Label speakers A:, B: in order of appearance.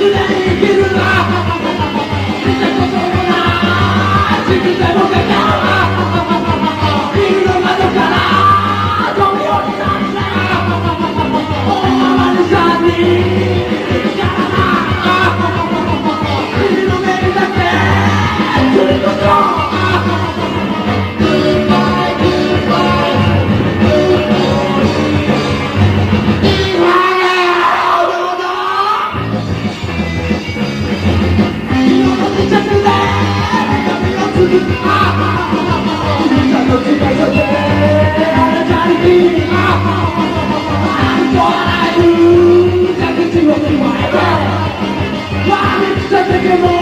A: 生きるな。Why? Why? Why?